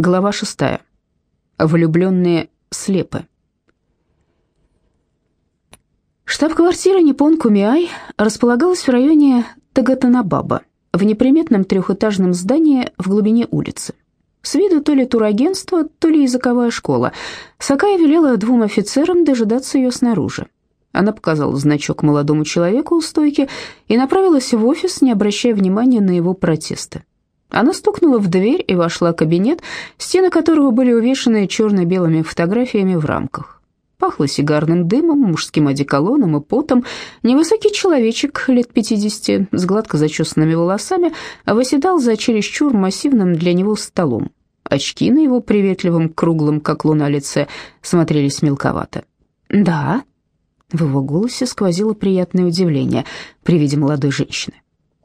Глава шестая. Влюбленные слепы. Штаб-квартира Ниппон Кумиай располагалась в районе Тагатанабаба, в неприметном трехэтажном здании в глубине улицы. С виду то ли турагентство, то ли языковая школа. Сакая велела двум офицерам дожидаться ее снаружи. Она показала значок молодому человеку у стойки и направилась в офис, не обращая внимания на его протесты. Она стукнула в дверь и вошла в кабинет, стены которого были увешаны черно-белыми фотографиями в рамках. Пахло сигарным дымом, мужским одеколоном и потом. Невысокий человечек лет пятидесяти с гладко зачесанными волосами восседал за чересчур массивным для него столом. Очки на его приветливом, круглом, как луна, лице смотрелись мелковато. «Да?» В его голосе сквозило приятное удивление при виде молодой женщины.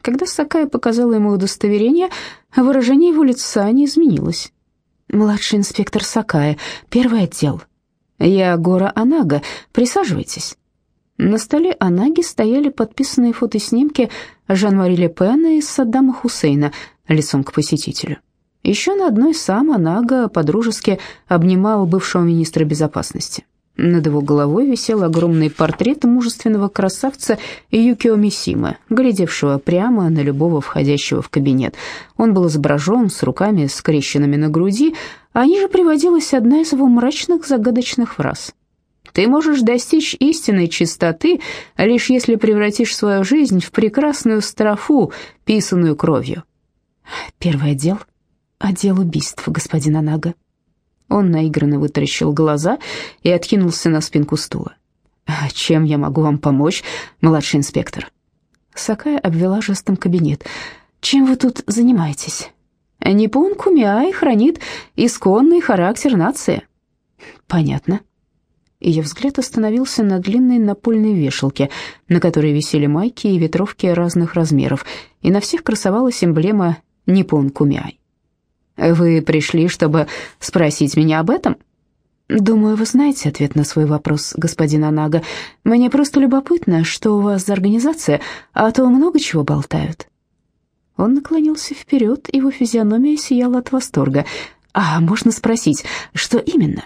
Когда Сакая показала ему удостоверение, выражение его лица не изменилось. «Младший инспектор Сакая, первый отдел. Я Гора Анага, присаживайтесь». На столе Анаги стояли подписанные фотоснимки Жан-Мари Ле Пена и Саддама Хусейна лицом к посетителю. Еще на одной сам Анага подружески обнимал бывшего министра безопасности. Над его головой висел огромный портрет мужественного красавца Юкио Мисимы, глядевшего прямо на любого входящего в кабинет. Он был изображен с руками скрещенными на груди, а ниже приводилась одна из его мрачных загадочных фраз. «Ты можешь достичь истинной чистоты, лишь если превратишь свою жизнь в прекрасную строфу, писанную кровью». «Первый отдел — отдел убийств, господин Анага», он наигранно вытаращил глаза и откинулся на спинку стула. «А «Чем я могу вам помочь, младший инспектор?» Сакая обвела жестом кабинет. «Чем вы тут занимаетесь?» «Ниппон Кумиай хранит исконный характер нации». «Понятно». Ее взгляд остановился на длинной напольной вешалке, на которой висели майки и ветровки разных размеров, и на всех красовалась эмблема «Ниппон Кумиай». Вы пришли, чтобы спросить меня об этом? Думаю, вы знаете ответ на свой вопрос, господин Анага. Мне просто любопытно, что у вас за организация, а то много чего болтают. Он наклонился вперед, его физиономия сияла от восторга. А можно спросить, что именно?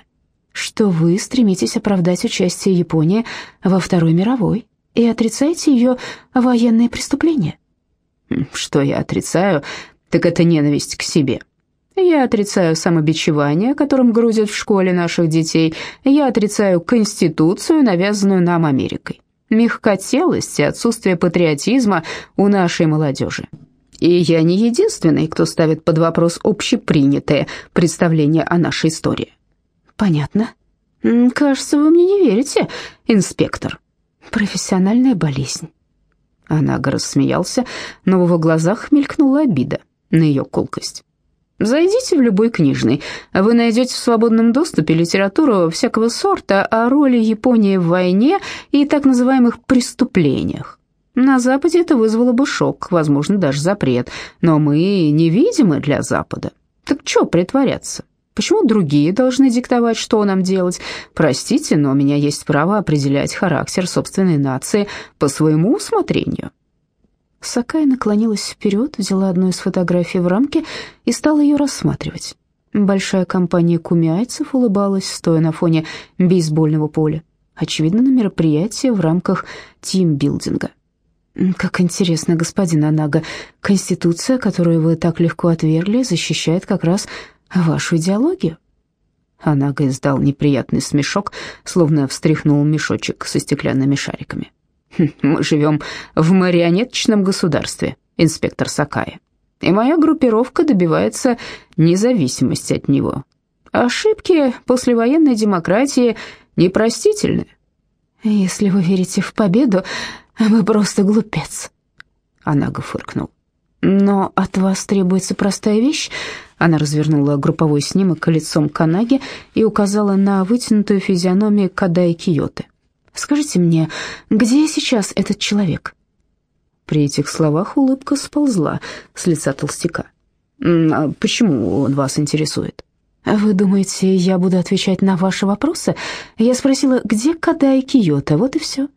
Что вы стремитесь оправдать участие Японии во Второй мировой и отрицаете ее военные преступления? Что я отрицаю, так это ненависть к себе. Я отрицаю самобичевание, которым грузят в школе наших детей. Я отрицаю конституцию, навязанную нам Америкой. Мягкотелость и отсутствие патриотизма у нашей молодежи. И я не единственный, кто ставит под вопрос общепринятое представление о нашей истории. Понятно. Кажется, вы мне не верите, инспектор. Профессиональная болезнь. Анага рассмеялся, но в его глазах мелькнула обида на ее колкость. Зайдите в любой книжный. Вы найдете в свободном доступе литературу всякого сорта о роли Японии в войне и так называемых преступлениях. На Западе это вызвало бы шок, возможно, даже запрет, но мы невидимы для Запада. Так что притворяться? Почему другие должны диктовать, что нам делать? Простите, но у меня есть право определять характер собственной нации по своему усмотрению. Сакая наклонилась вперед, взяла одну из фотографий в рамке и стала ее рассматривать. Большая компания кумиайцев улыбалась, стоя на фоне бейсбольного поля. Очевидно, на мероприятии в рамках тимбилдинга. «Как интересно, господин Анага, Конституция, которую вы так легко отвергли, защищает как раз вашу идеологию?» Анага издал неприятный смешок, словно встряхнул мешочек со стеклянными шариками. Мы живем в марионеточном государстве, инспектор Сакая, и моя группировка добивается независимости от него. Ошибки послевоенной демократии непростительны. Если вы верите в победу, вы просто глупец. Анага фыркнул. Но от вас требуется простая вещь. Она развернула групповой снимок лицом Канаги и указала на вытянутую физиономию Кадай Киоты. Скажите мне, где сейчас этот человек?» При этих словах улыбка сползла с лица толстяка. «А почему он вас интересует?» «Вы думаете, я буду отвечать на ваши вопросы?» Я спросила, где Кадай Киота, вот и все.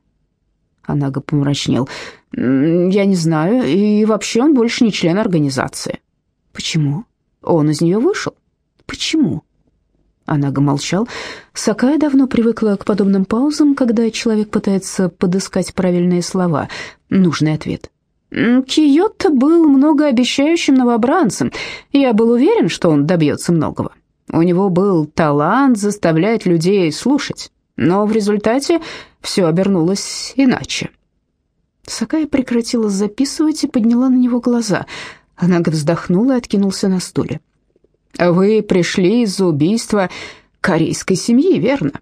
Анага помрачнел. «Я не знаю, и вообще он больше не член организации». «Почему?» «Он из нее вышел». чему?» Анага молчал. Сакая давно привыкла к подобным паузам, когда человек пытается подыскать правильные слова, нужный ответ. «Киотто был многообещающим новобранцем. Я был уверен, что он добьется многого. У него был талант заставлять людей слушать, но в результате все обернулось иначе». Сакая прекратила записывать и подняла на него глаза. Анага вздохнула и откинулся на стуле. Вы пришли из-за убийства корейской семьи, верно?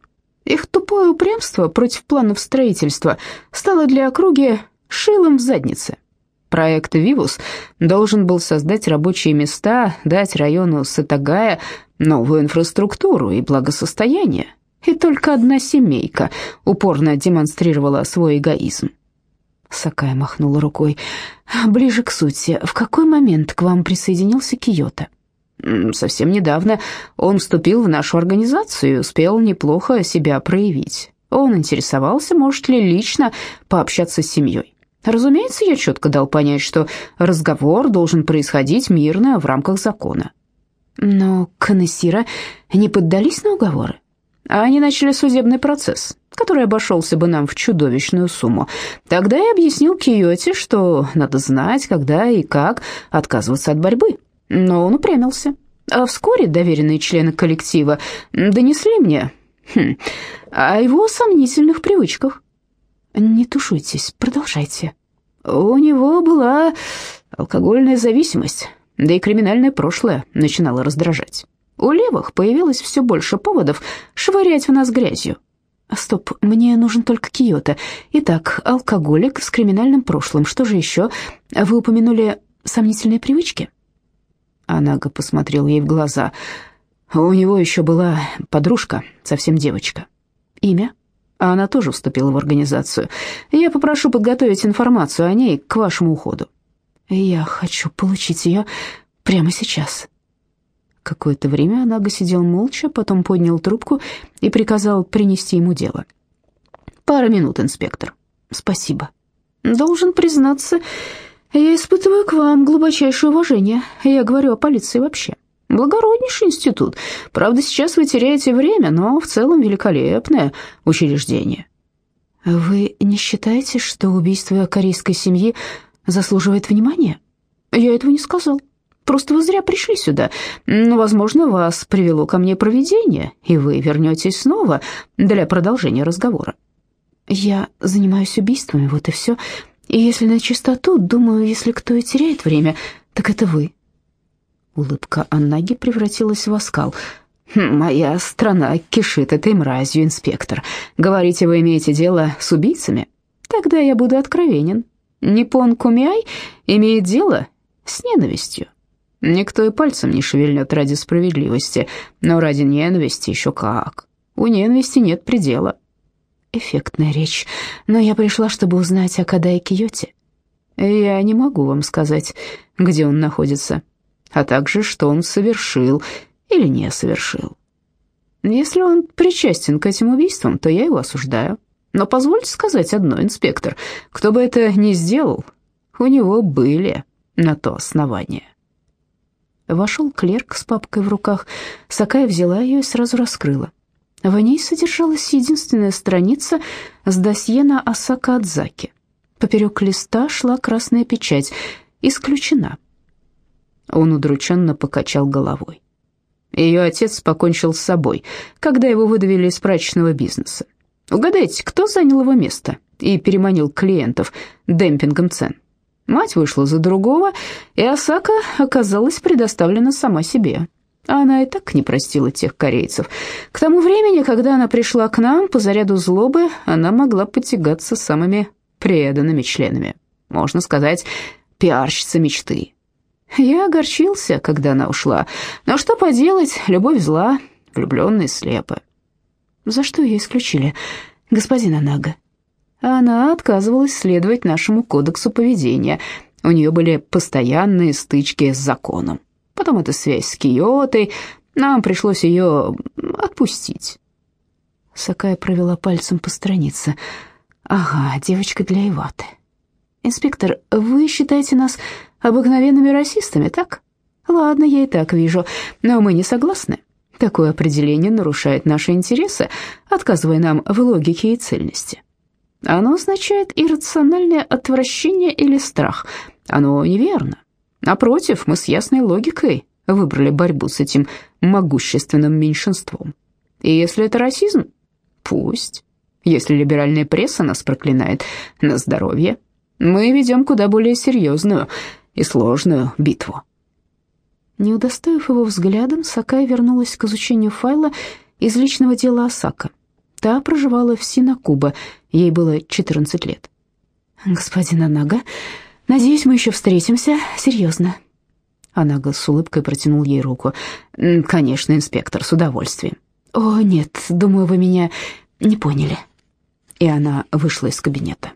Их тупое упрямство против планов строительства стало для округи шилом в заднице. Проект «Вивус» должен был создать рабочие места, дать району Сатагая новую инфраструктуру и благосостояние. И только одна семейка упорно демонстрировала свой эгоизм. Сакая махнула рукой. «Ближе к сути, в какой момент к вам присоединился Киото?» Совсем недавно он вступил в нашу организацию и успел неплохо себя проявить. Он интересовался, может ли лично пообщаться с семьей. Разумеется, я четко дал понять, что разговор должен происходить мирно в рамках закона. Но Канессира не поддались на уговоры. Они начали судебный процесс, который обошелся бы нам в чудовищную сумму. Тогда я объяснил Киоте, что надо знать, когда и как отказываться от борьбы но он упрямился. А вскоре доверенные члены коллектива донесли мне хм, о его сомнительных привычках. «Не тушуйтесь, продолжайте». У него была алкогольная зависимость, да и криминальное прошлое начинало раздражать. У левых появилось все больше поводов швырять в нас грязью. Стоп, мне нужен только Киото. Итак, алкоголик с криминальным прошлым. Что же еще? Вы упомянули сомнительные привычки? Анага посмотрел ей в глаза. У него еще была подружка, совсем девочка. Имя? А она тоже вступила в организацию. Я попрошу подготовить информацию о ней к вашему уходу. Я хочу получить ее прямо сейчас. Какое-то время Анага сидел молча, потом поднял трубку и приказал принести ему дело. «Пара минут, инспектор». «Спасибо». «Должен признаться, я испытываю к вам глубочайшее уважение. Я говорю о полиции вообще. Благороднейший институт. Правда, сейчас вы теряете время, но в целом великолепное учреждение. Вы не считаете, что убийство корейской семьи заслуживает внимания? Я этого не сказал. Просто вы зря пришли сюда. Но, возможно, вас привело ко мне провидение, и вы вернетесь снова для продолжения разговора. Я занимаюсь убийствами, вот и все. И если на чистоту, думаю, если кто и теряет время, так это вы». Улыбка Аннаги превратилась в оскал. «Хм, «Моя страна кишит этой мразью, инспектор. Говорите, вы имеете дело с убийцами? Тогда я буду откровенен. Ниппон Кумиай имеет дело с ненавистью. Никто и пальцем не шевельнет ради справедливости, но ради ненависти еще как. У ненависти нет предела» эффектная речь, но я пришла, чтобы узнать о Кадае Киоте. Я не могу вам сказать, где он находится, а также, что он совершил или не совершил. Если он причастен к этим убийствам, то я его осуждаю. Но позвольте сказать одно, инспектор, кто бы это ни сделал, у него были на то основания. Вошел клерк с папкой в руках. Сакая взяла ее и сразу раскрыла. В ней содержалась единственная страница с досье на Асака Адзаки. Поперек листа шла красная печать «Исключена». Он удрученно покачал головой. Ее отец покончил с собой, когда его выдавили из прачечного бизнеса. Угадайте, кто занял его место и переманил клиентов демпингом цен? Мать вышла за другого, и Асака оказалась предоставлена сама себе. Она и так не простила тех корейцев. К тому времени, когда она пришла к нам по заряду злобы, она могла потягаться с самыми преданными членами. Можно сказать, пиарщица мечты. Я огорчился, когда она ушла. Но что поделать, любовь зла, влюбленные слепы. За что ее исключили, господин Анага? Она отказывалась следовать нашему кодексу поведения. У нее были постоянные стычки с законом потом эта связь с Киотой. Нам пришлось ее отпустить». Сакая провела пальцем по странице. «Ага, девочка для Иваты. Инспектор, вы считаете нас обыкновенными расистами, так? Ладно, я и так вижу, но мы не согласны. Такое определение нарушает наши интересы, отказывая нам в логике и цельности. Оно означает иррациональное отвращение или страх. Оно неверно. Напротив, мы с ясной логикой выбрали борьбу с этим могущественным меньшинством. И если это расизм, пусть. Если либеральная пресса нас проклинает на здоровье, мы ведем куда более серьезную и сложную битву. Не удостоив его взглядом, Сакай вернулась к изучению файла из личного дела Осака. Та проживала в Синакуба, ей было 14 лет. «Господин Анага, надеюсь, мы еще встретимся, серьезно». Анага с улыбкой протянул ей руку. «Конечно, инспектор, с удовольствием». «О, нет, думаю, вы меня не поняли». И она вышла из кабинета.